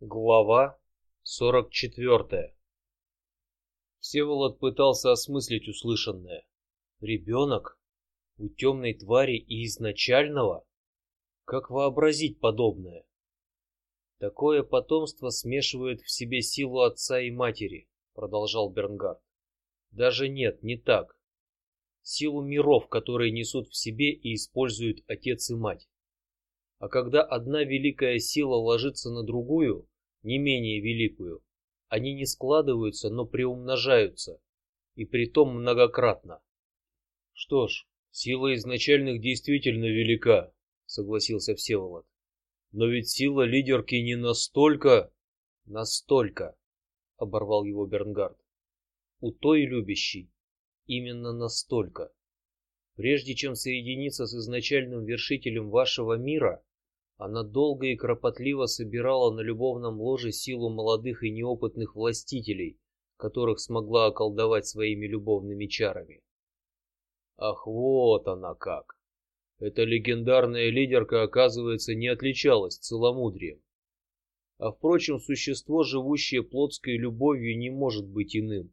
Глава сорок четвертая. Всеволод пытался осмыслить услышанное. Ребенок у темной твари и изначального. Как вообразить подобное? Такое потомство смешивает в себе силу отца и матери, продолжал Бернгард. Даже нет, не так. Силу миров, которые несут в себе и используют отец и мать. А когда одна великая сила ложится на другую, не менее великую, они не складываются, но приумножаются, и притом многократно. Что ж, сила изначальных действительно велика, согласился Всеволод. Но ведь сила лидерки не настолько, настолько, оборвал его Бернгард. У той любящей именно настолько. Прежде чем соединиться с изначальным вершителем вашего мира, она долго и кропотливо собирала на любовном ложе силу молодых и неопытных властителей, которых смогла околдовать своими любовными чарами. Ах, вот она как! Эта легендарная лидерка, оказывается, не отличалась целомудрием. А впрочем, существо, живущее плотской любовью, не может быть иным.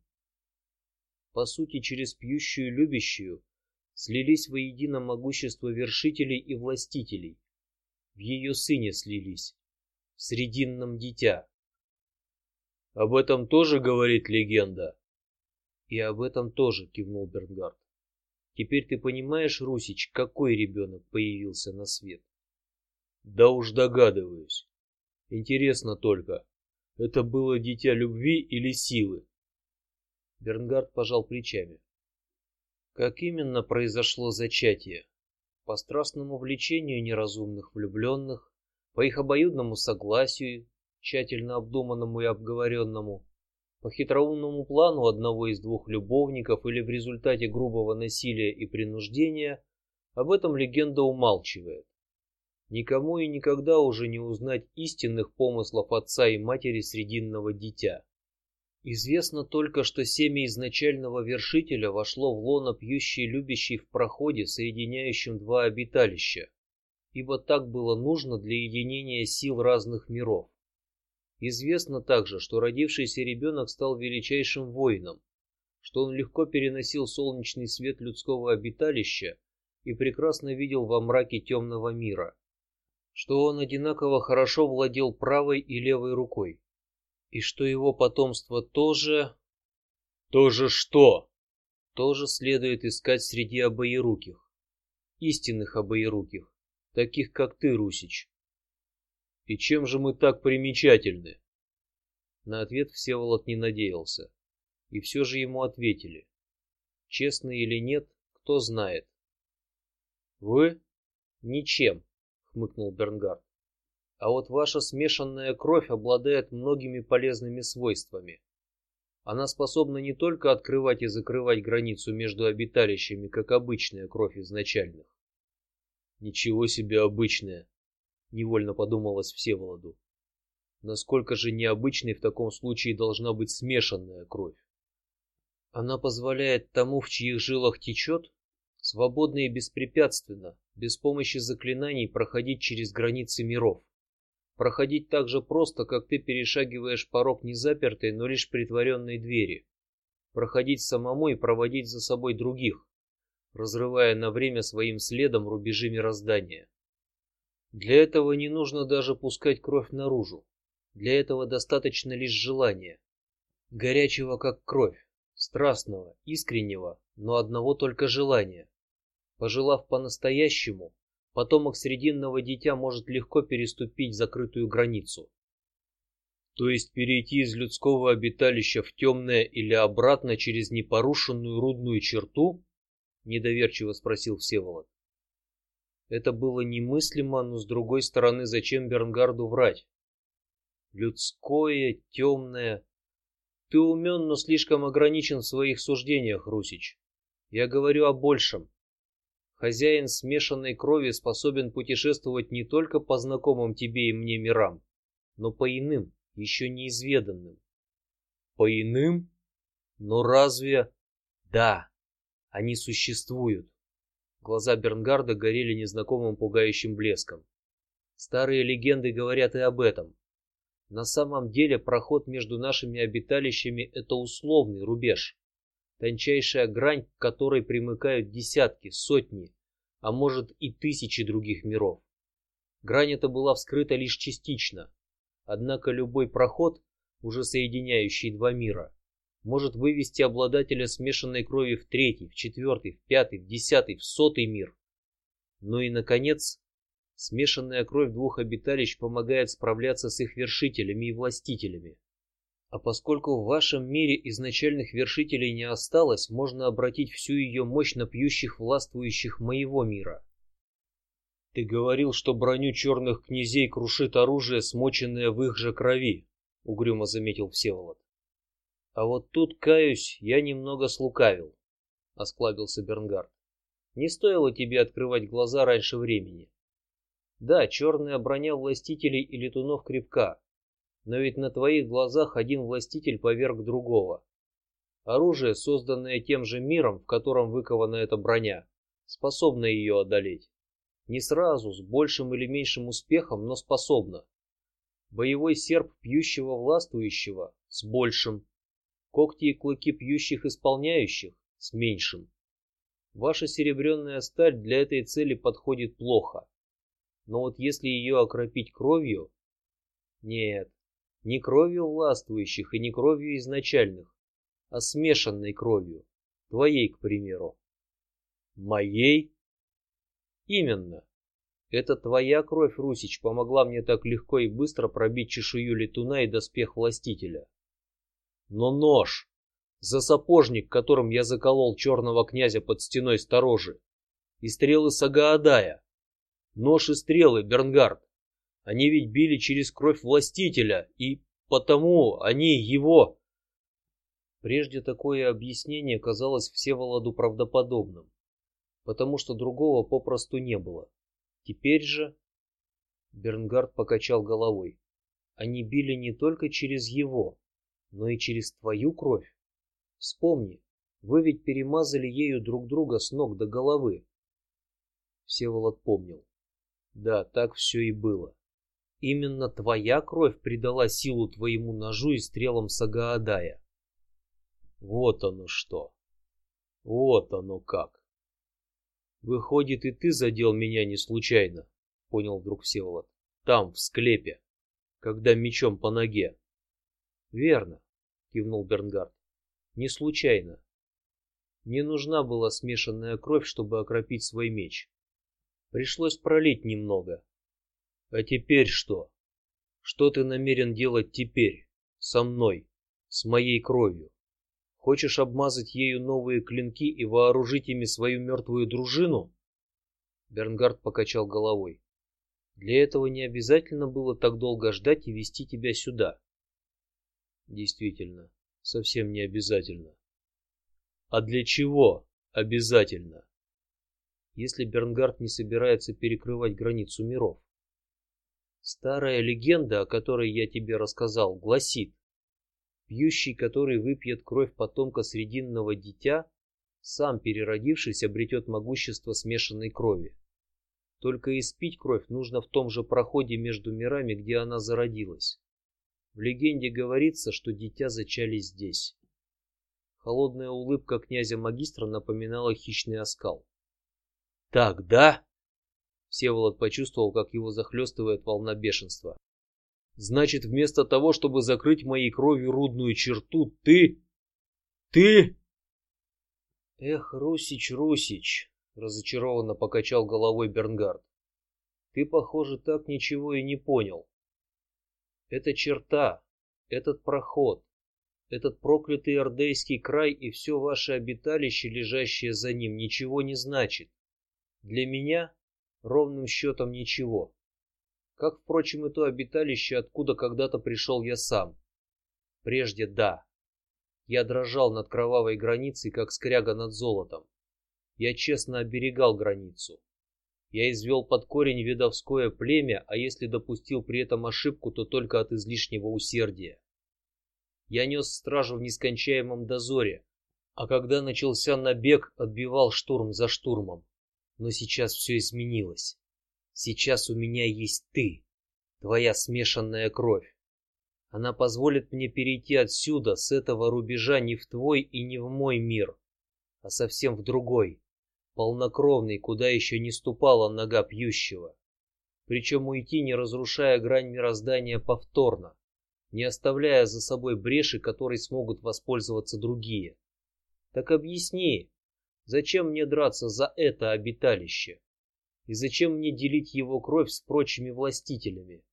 По сути, через пьющую любящую слились воедино могущество вершителей и властителей, в ее сыне слились, в срединном дитя. Об этом тоже говорит легенда. И об этом тоже кивнул Бернгард. Теперь ты понимаешь, Русич, какой ребенок появился на свет? Да уж догадываюсь. Интересно только, это было дитя любви или силы? Бернгард пожал плечами. Как именно произошло зачатие? По страстному влечению неразумных влюбленных, по их обоюдному согласию, тщательно обдуманному и обговоренному, по хитроумному плану одного из двух любовников или в результате грубого насилия и принуждения, об этом легенда умалчивает. Никому и никогда уже не узнать истинных помыслов отца и матери срединного дитя. Известно только, что семя изначального вершителя вошло в лоно пьющей любящей в проходе, соединяющем два обиталища, ибо так было нужно для единения сил разных миров. Известно также, что родившийся ребенок стал величайшим воином, что он легко переносил солнечный свет людского обиталища и прекрасно видел во мраке темного мира, что он одинаково хорошо владел правой и левой рукой и что его потомство тоже... Тоже что? Тоже следует искать среди обоеруких, истинных обоеруких, таких как ты, Русич. И чем же мы так примечательны? На ответ Всеволод не надеялся, и все же ему ответили. Честно или нет, кто знает. Вы ничем, хмыкнул Бернгард. А вот ваша смешанная кровь обладает многими полезными свойствами. Она способна не только открывать и закрывать границу между обиталищами, как обычная кровь изначальных. Ничего себе обычная, невольно подумалось Всеволоду. Насколько же необычной в таком случае должна быть смешанная кровь? Она позволяет тому, в чьих жилах течет, свободно и беспрепятственно, без помощи заклинаний проходить через границы миров проходить так же просто, как ты перешагиваешь порог незапертой, но лишь притворенной двери, проходить самому и проводить за собой других, разрывая на время своим следом рубежи мироздания. Для этого не нужно даже пускать кровь наружу. Для этого достаточно лишь желания, горячего как кровь, страстного, искреннего, но одного только желания. Пожелав по-настоящему, потомок срединного дитя может легко переступить закрытую границу. То есть перейти из людского обиталища в темное или обратно через непорушенную рудную черту? Недоверчиво спросил Всеволод. Это было немыслимо, но с другой стороны, зачем Бернгарду врать? Людское, темное. Ты умен, но слишком ограничен в своих суждениях, Русич. Я говорю о большем. Хозяин смешанной крови способен путешествовать не только по знакомым тебе и мне мирам, но по иным, еще неизведанным. По иным? Но разве? Да, они существуют. Глаза Бернгарда горели незнакомым пугающим блеском. Старые легенды говорят и об этом. На самом деле проход между нашими обиталищами – это условный рубеж, тончайшая грань, к которой примыкают десятки, сотни, а может и тысячи других миров. Грань эта была вскрыта лишь частично, однако любой проход, уже соединяющий два мира, может вывести обладателя смешанной крови в третий, в четвертый, в пятый, в десятый, в сотый мир. Ну и наконец, смешанная кровь двух обиталищ помогает справляться с их вершителями и властителями. А поскольку в вашем мире изначальных вершителей не осталось, можно обратить всю ее мощь на пьющих властвующих моего мира. Ты говорил, что броню черных князей крушит оружие, смоченное в их же крови, угрюмо заметил Всеволод. А вот тут каюсь, я немного слукавил, осклабился Бернгард. Не стоило тебе открывать глаза раньше времени. Да, черная броня властителей и летунов крепка, но ведь на твоих глазах один властитель поверг другого. Оружие, созданное тем же миром, в котором выкована эта броня, способно ее одолеть. Не сразу, с большим или меньшим успехом, но способно. Боевой серп пьющего властвующего с большим, когти и клыки пьющих исполняющих с меньшим. Ваша серебряная сталь для этой цели подходит плохо, но вот если ее окропить кровью, нет, не кровью властвующих и не кровью изначальных, а смешанной кровью, твоей, к примеру. Моей? Именно. Это твоя кровь, Русич, помогла мне так легко и быстро пробить чешую летуна и доспех властителя. Но нож, за сапожник, которым я заколол черного князя под стеной сторожи, и стрелы Сагаадая, нож и стрелы Бернгард, они ведь били через кровь властителя, и потому они его. Прежде такое объяснение казалось Всеволоду правдоподобным, потому что другого попросту не было. Теперь же Бернгард покачал головой. Они били не только через его, но и через твою кровь. Вспомни, вы ведь перемазали ею друг друга с ног до головы. Всеволод помнил. Да, так все и было. Именно твоя кровь придала силу твоему ножу и стрелам Сагаадая. Вот оно что. Вот оно как. Выходит, и ты задел меня не случайно, понял вдруг Всеволод. Там, в склепе, когда мечом по ноге. Верно, кивнул Бернгард. Не случайно. Не нужна была смешанная кровь, чтобы окропить свой меч. Пришлось пролить немного, а теперь что? Что ты намерен делать теперь со мной, с моей кровью? Хочешь обмазать ею новые клинки и вооружить ими свою мертвую дружину? Бернгард покачал головой. Для этого не обязательно было так долго ждать и вести тебя сюда. Действительно, совсем не обязательно. А для чего обязательно? Если Бернгард не собирается перекрывать границу миров. Старая легенда, о которой я тебе рассказал, гласит: пьющий, который выпьет кровь потомка срединного дитя, сам переродившись, обретет могущество смешанной крови. Только испить кровь нужно в том же проходе между мирами, где она зародилась. В легенде говорится, что дитя зачали здесь. Холодная улыбка князя магистра напоминала хищный оскал. Так, да? Всеволод почувствовал, как его захлестывает волна бешенства. Значит, вместо того, чтобы закрыть моей кровью рудную черту, ты, ты? Эх, Русич, Русич, разочарованно покачал головой Бернгард. Ты, похоже, так ничего и не понял. Эта черта, этот проход, этот проклятый Ордейский край и все ваше обиталище, лежащее за ним, ничего не значит. Для меня ровным счетом ничего. Как, впрочем, и то обиталище, откуда когда-то пришел я сам. Прежде да, я дрожал над кровавой границей, как скряга над золотом. Я честно оберегал границу. Я извел под корень видовское племя, а если допустил при этом ошибку, то только от излишнего усердия. Я нес стражу в нескончаемом дозоре, а когда начался набег, отбивал штурм за штурмом. Но сейчас все изменилось. Сейчас у меня есть ты, твоя смешанная кровь. Она позволит мне перейти отсюда, с этого рубежа, не в твой и не в мой мир, а совсем в другой, полнокровный, куда еще не ступала нога пьющего. Причем уйти, не разрушая грань мироздания повторно, не оставляя за собой бреши, которой смогут воспользоваться другие. Так объясни, зачем мне драться за это обиталище? И зачем мне делить его кровь с прочими властителями?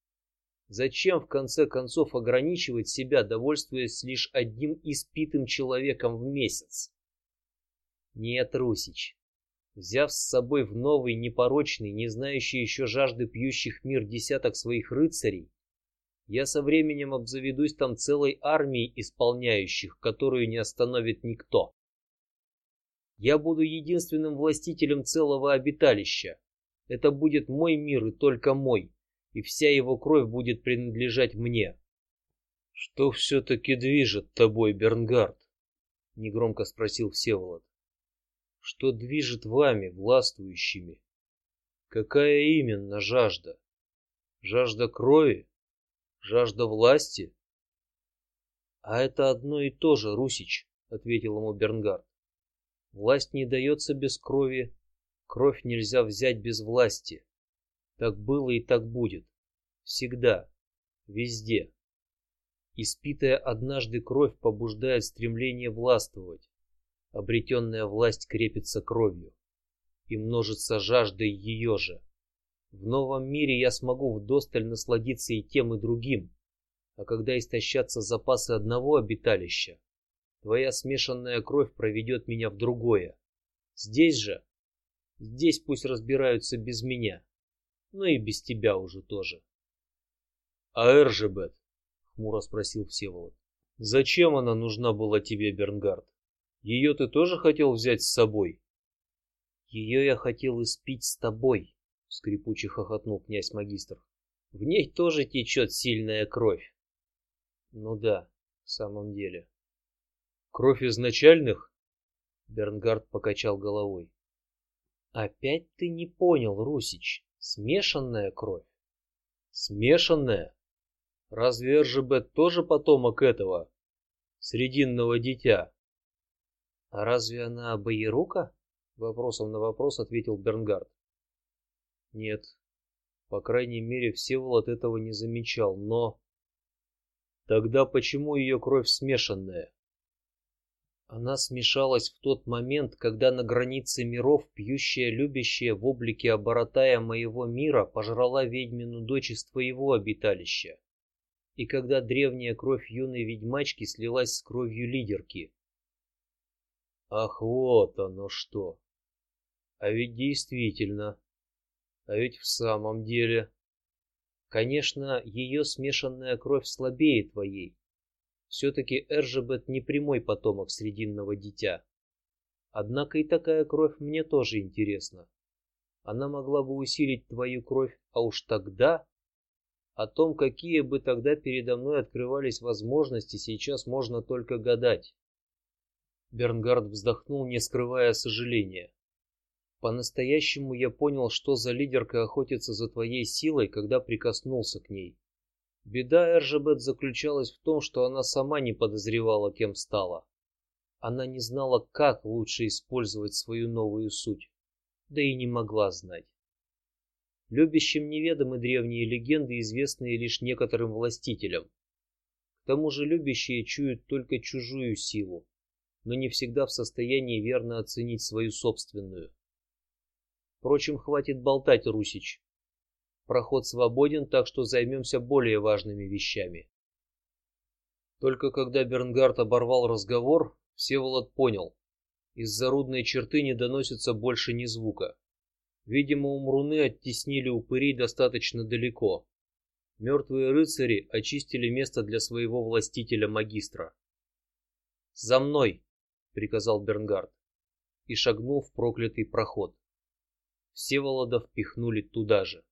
Зачем в конце концов ограничивать себя, довольствуясь лишь одним испитым человеком в месяц? Нет, Русич, взяв с собой в новый непорочный, не знающий еще жажды пьющих мир десяток своих рыцарей, я со временем обзаведусь там целой армией исполняющих, которую не остановит никто. Я буду единственным властителем целого обиталища. Это будет мой мир и только мой, и вся его кровь будет принадлежать мне. Что все-таки движет тобой, Бернгард? Негромко спросил Всеволод. Что движет вами, властвующими? Какая именно жажда? Жажда крови? Жажда власти? А это одно и то же, Русич, ответил ему Бернгард. Власть не дается без крови, кровь нельзя взять без власти. Так было и так будет, всегда, везде. Испитая однажды кровь побуждает стремление властвовать. Обретенная власть крепится кровью и множится жаждой ее же. В новом мире я смогу вдосталь насладиться и тем и другим, а когда истощатся запасы одного обиталища, Твоя смешанная кровь проведет меня в другое. Здесь же, здесь пусть разбираются без меня, но и без тебя уже тоже. А Эржебет? хмуро спросил Всеволод. Зачем она нужна была тебе, Бернгард? Ее ты тоже хотел взять с собой? Ее я хотел испить с тобой, скрипуче хохотнул князь магистр. В ней тоже течет сильная кровь. Ну да, в самом деле. Кровь изначальных? Бернгард покачал головой. Опять ты не понял, Русич. Смешанная кровь. Смешанная? Разве Эржебет тоже потомок этого срединного дитя? А разве она боерука? Вопросом на вопрос ответил Бернгард. Нет, по крайней мере, Всеволод этого не замечал, но тогда почему ее кровь смешанная? Она смешалась в тот момент, когда на границе миров пьющая любящая в облике оборотая моего мира пожрала ведьмину дочь из твоего обиталища, и когда древняя кровь юной ведьмачки слилась с кровью лидерки. Ах, вот оно что! А ведь действительно, а ведь в самом деле, конечно, ее смешанная кровь слабее твоей все-таки Эржебет не прямой потомок срединного дитя. Однако и такая кровь мне тоже интересна. Она могла бы усилить твою кровь, а уж тогда о том, какие бы тогда передо мной открывались возможности, сейчас можно только гадать. Бернгард вздохнул, не скрывая сожаления. По-настоящему я понял, что за лидерка охотится за твоей силой, когда прикоснулся к ней. Беда Эржебет заключалась в том, что она сама не подозревала, кем стала. Она не знала, как лучше использовать свою новую суть, да и не могла знать. Любящим неведомы древние легенды, известные лишь некоторым властителям. К тому же любящие чуют только чужую силу, но не всегда в состоянии верно оценить свою собственную. Впрочем, хватит болтать, Русич. Проход свободен, так что займемся более важными вещами. Только когда Бернгард оборвал разговор, Всеволод понял: из-за рудной черты не доносится больше ни звука. Видимо, умруны оттеснили упырей достаточно далеко. Мертвые рыцари очистили место для своего властителя магистра. За мной, приказал Бернгард и шагнул в проклятый проход. Всеволода впихнули туда же.